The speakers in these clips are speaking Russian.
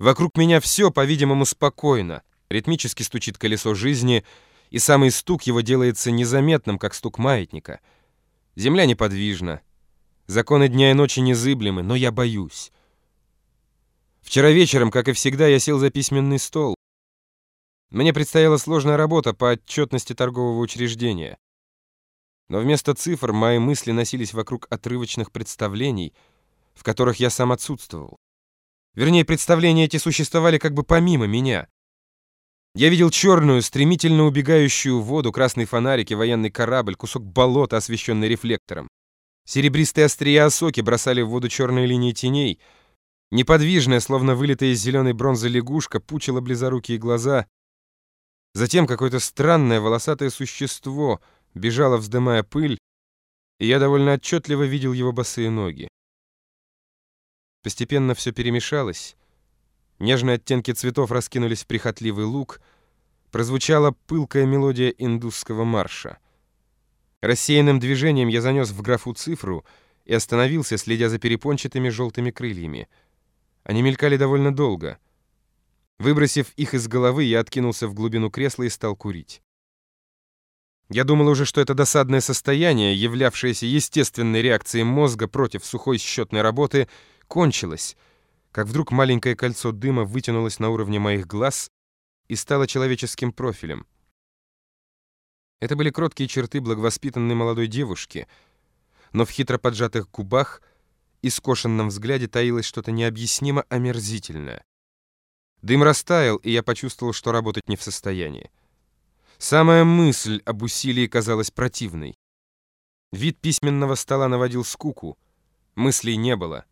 Вокруг меня все, по-видимому, спокойно. Ритмически стучит колесо жизни, и самый стук его делается незаметным, как стук маятника. Земля неподвижна. Законы дня и ночи незыблемы, но я боюсь. Вчера вечером, как и всегда, я сел за письменный стол. Мне предстояла сложная работа по отчетности торгового учреждения. Но вместо цифр мои мысли носились вокруг отрывочных представлений, в которых я сам отсутствовал. Вернее, представления эти существовали как бы помимо меня. Я видел черную, стремительно убегающую воду, красный фонарик и военный корабль, кусок болота, освещенный рефлектором. Серебристые острия осоки бросали в воду черные линии теней. Неподвижная, словно вылитая из зеленой бронзы лягушка, пучила близорукие глаза. Затем какое-то странное волосатое существо бежало, вздымая пыль, и я довольно отчетливо видел его босые ноги. Постепенно все перемешалось. Нежные оттенки цветов раскинулись в прихотливый луг. Прозвучала пылкая мелодия индусского марша. Рассеянным движением я занес в графу цифру и остановился, следя за перепончатыми желтыми крыльями. Они мелькали довольно долго. Выбросив их из головы, я откинулся в глубину кресла и стал курить. Я думал уже, что это досадное состояние, являвшееся естественной реакцией мозга против сухой счетной работы, кончилось, как вдруг маленькое кольцо дыма вытянулось на уровне моих глаз и стало человеческим профилем. Это были кроткие черты благовоспитанной молодой девушки, но в хитро поджатых губах и скошенном взгляде таилось что-то необъяснимо омерзительное. Дым растаял, и я почувствовал, что работать не в состоянии. Самая мысль об усилии казалась противной. Вид письменного стола наводил скуку. Мыслей не было.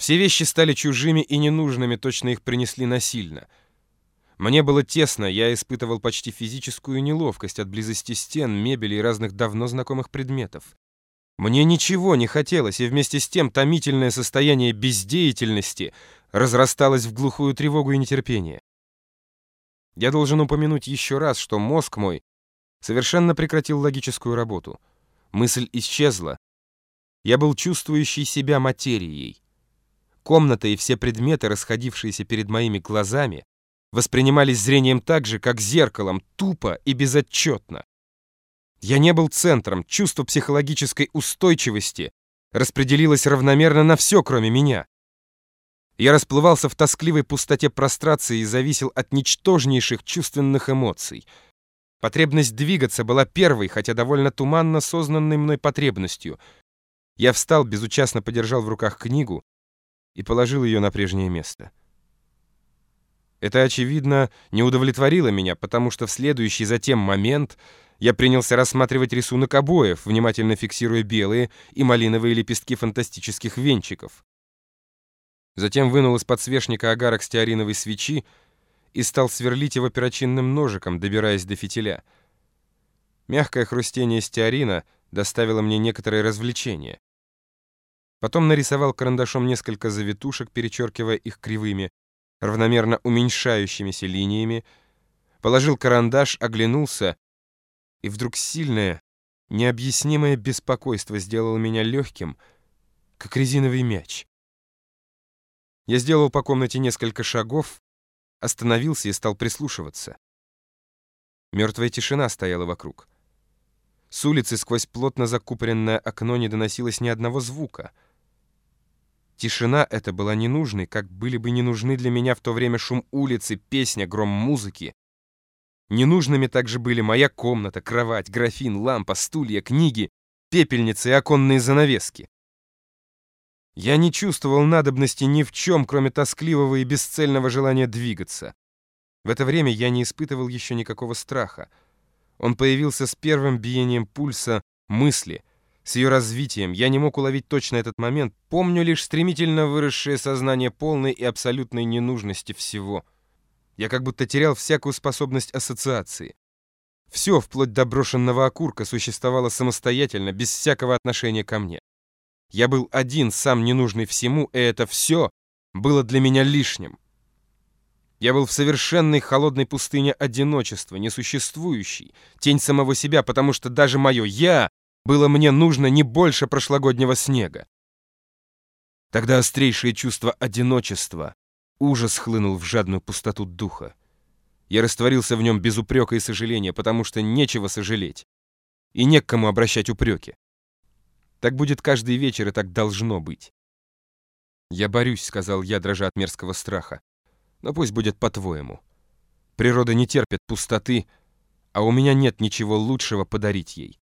Все вещи стали чужими и ненужными, точно их принесли насильно. Мне было тесно, я испытывал почти физическую неловкость от близости стен, мебели и разных давно знакомых предметов. Мне ничего не хотелось, и вместе с тем томительное состояние бездеятельности разрасталось в глухую тревогу и нетерпение. Я должен упомянуть еще раз, что мозг мой совершенно прекратил логическую работу. Мысль исчезла. Я был чувствующий себя материей. Комната и все предметы, расходившиеся перед моими глазами, воспринимались зрением так же, как зеркалом, тупо и безотчетно. Я не был центром, чувство психологической устойчивости распределилось равномерно на все, кроме меня. Я расплывался в тоскливой пустоте прострации и зависел от ничтожнейших чувственных эмоций. Потребность двигаться была первой, хотя довольно туманно сознанной мной потребностью. Я встал, безучастно подержал в руках книгу, и положил ее на прежнее место. Это, очевидно, не удовлетворило меня, потому что в следующий затем момент я принялся рассматривать рисунок обоев, внимательно фиксируя белые и малиновые лепестки фантастических венчиков. Затем вынул из подсвечника агарок стеариновой свечи и стал сверлить его перочинным ножиком, добираясь до фитиля. Мягкое хрустение стеарина доставило мне некоторое развлечение. Потом нарисовал карандашом несколько завитушек, перечеркивая их кривыми, равномерно уменьшающимися линиями, положил карандаш, оглянулся, и вдруг сильное, необъяснимое беспокойство сделало меня легким, как резиновый мяч. Я сделал по комнате несколько шагов, остановился и стал прислушиваться. Мертвая тишина стояла вокруг. С улицы сквозь плотно закупоренное окно не доносилось ни одного звука — Тишина эта была ненужной, как были бы не нужны для меня в то время шум улицы, песня, гром музыки. Ненужными также были моя комната, кровать, графин, лампа, стулья, книги, пепельницы и оконные занавески. Я не чувствовал надобности ни в чем, кроме тоскливого и бесцельного желания двигаться. В это время я не испытывал еще никакого страха. Он появился с первым биением пульса мысли — с ее развитием я не мог уловить точно этот момент, помню лишь стремительно выросшее сознание полной и абсолютной ненужности всего. Я как будто терял всякую способность ассоциации. Все, вплоть до брошенного окурка, существовало самостоятельно, без всякого отношения ко мне. Я был один, сам ненужный всему, и это все было для меня лишним. Я был в совершенной холодной пустыне одиночества, несуществующей, тень самого себя, потому что даже мое «я» было мне нужно не больше прошлогоднего снега. Тогда острейшее чувство одиночества Ужас хлынул в жадную пустоту духа. Я растворился в нем без упрека и сожаления, потому что нечего сожалеть. И не к кому обращать упреки. Так будет каждый вечер, и так должно быть. «Я борюсь», — сказал я, дрожа от мерзкого страха. «Но пусть будет по-твоему. Природа не терпит пустоты, а у меня нет ничего лучшего подарить ей.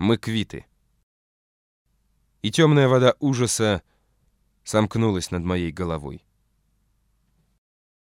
Мы квиты». И темная вода ужаса сомкнулась над моей головой.